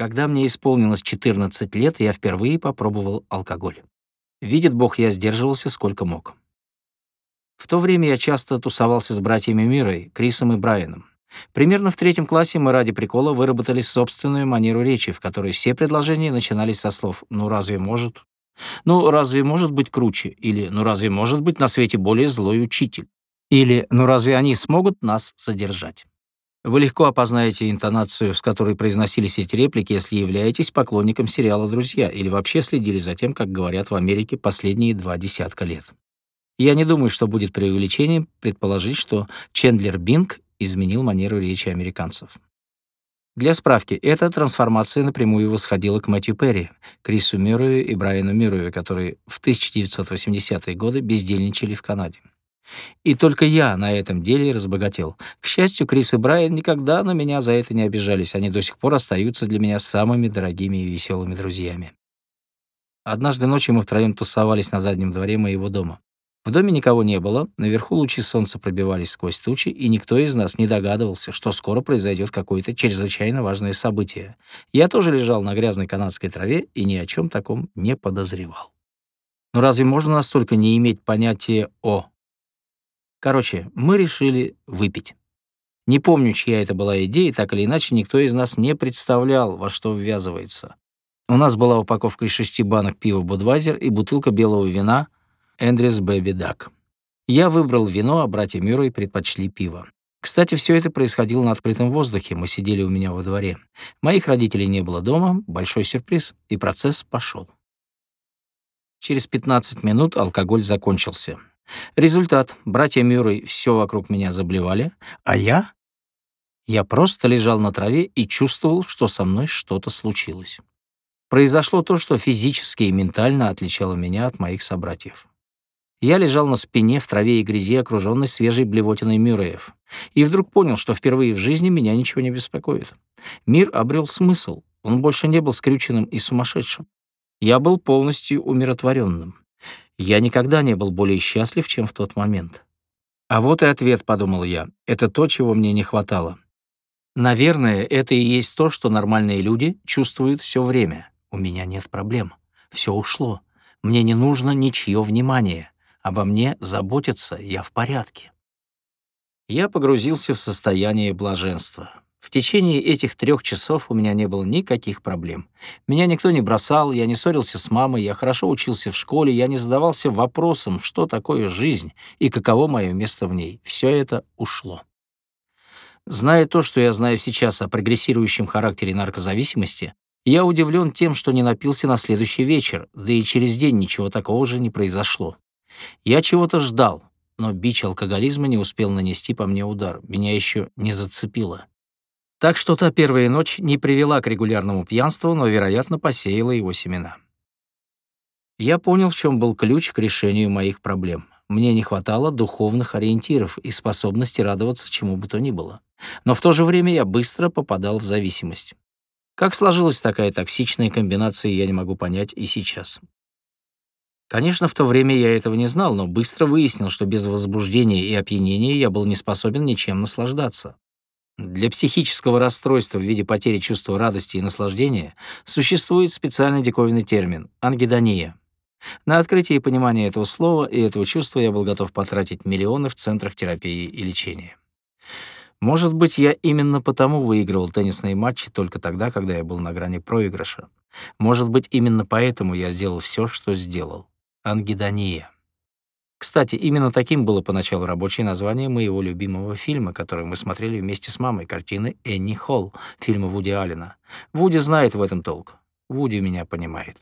Когда мне исполнилось 14 лет, я впервые попробовал алкоголь. Видит Бог, я сдерживался сколько мог. В то время я часто тусовался с братьями Мирой, Крисом и Брайаном. Примерно в третьем классе мы ради прикола выработали собственную манеру речи, в которой все предложения начинались со слов «ну разве может?», «ну разве может быть круче?» или «ну разве может быть на свете более злой учитель?» или «ну разве они смогут нас содержать?». Вы легко опознаете интонацию, с которой произносились эти реплики, если являетесь поклонником сериала «Друзья» или вообще следили за тем, как говорят в Америке последние два десятка лет. Я не думаю, что будет преувеличением предположить, что Чендлер Бинг изменил манеру речи американцев. Для справки, эта трансформация напрямую восходила к Мэтью Перри, Крису Мюррею и Брайану Мюррею, которые в 1980-е годы бездельничали в Канаде. И только я на этом деле разбогател. К счастью, Крис и Брайан никогда на меня за это не обижались. Они до сих пор остаются для меня самыми дорогими и веселыми друзьями. Однажды ночью мы втроем тусовались на заднем дворе моего дома. В доме никого не было, наверху лучи солнца пробивались сквозь тучи, и никто из нас не догадывался, что скоро произойдет какое-то чрезвычайно важное событие. Я тоже лежал на грязной канадской траве и ни о чем таком не подозревал. Но разве можно настолько не иметь понятия «о»? Короче, мы решили выпить. Не помню, чья это была идея, так или иначе никто из нас не представлял, во что ввязывается. У нас была упаковка из шести банок пива «Будвайзер» и бутылка белого вина «Эндрис Бэби Дак». Я выбрал вино, а братья Мюррей предпочли пиво. Кстати, все это происходило на открытом воздухе, мы сидели у меня во дворе. Моих родителей не было дома, большой сюрприз, и процесс пошел. Через 15 минут алкоголь закончился. Результат. Братья Мюррей все вокруг меня заблевали, а я... Я просто лежал на траве и чувствовал, что со мной что-то случилось. Произошло то, что физически и ментально отличало меня от моих собратьев. Я лежал на спине в траве и грязи, окруженной свежей блевотиной Мюрреев, и вдруг понял, что впервые в жизни меня ничего не беспокоит. Мир обрел смысл, он больше не был скрюченным и сумасшедшим. Я был полностью умиротворенным. Я никогда не был более счастлив, чем в тот момент. А вот и ответ, подумал я. Это то, чего мне не хватало. Наверное, это и есть то, что нормальные люди чувствуют все время. У меня нет проблем. Все ушло. Мне не нужно ничье внимание. Обо мне заботятся, я в порядке. Я погрузился в состояние блаженства. В течение этих трех часов у меня не было никаких проблем. Меня никто не бросал, я не ссорился с мамой, я хорошо учился в школе, я не задавался вопросом, что такое жизнь и каково мое место в ней. Все это ушло. Зная то, что я знаю сейчас о прогрессирующем характере наркозависимости, я удивлен тем, что не напился на следующий вечер, да и через день ничего такого же не произошло. Я чего-то ждал, но бич алкоголизма не успел нанести по мне удар, меня еще не зацепило. Так что та первая ночь не привела к регулярному пьянству, но, вероятно, посеяла его семена. Я понял, в чем был ключ к решению моих проблем. Мне не хватало духовных ориентиров и способности радоваться чему бы то ни было. Но в то же время я быстро попадал в зависимость. Как сложилась такая токсичная комбинация, я не могу понять и сейчас. Конечно, в то время я этого не знал, но быстро выяснил, что без возбуждения и опьянения я был не способен ничем наслаждаться. Для психического расстройства в виде потери чувства радости и наслаждения существует специальный диковинный термин — ангидония. На открытие и понимание этого слова и этого чувства я был готов потратить миллионы в центрах терапии и лечения. Может быть, я именно потому выигрывал теннисные матчи только тогда, когда я был на грани проигрыша. Может быть, именно поэтому я сделал все, что сделал. Ангидония. Кстати, именно таким было поначалу рабочее название моего любимого фильма, который мы смотрели вместе с мамой, картины Энни Холл, фильма Вуди Аллена. Вуди знает в этом толк. Вуди меня понимает.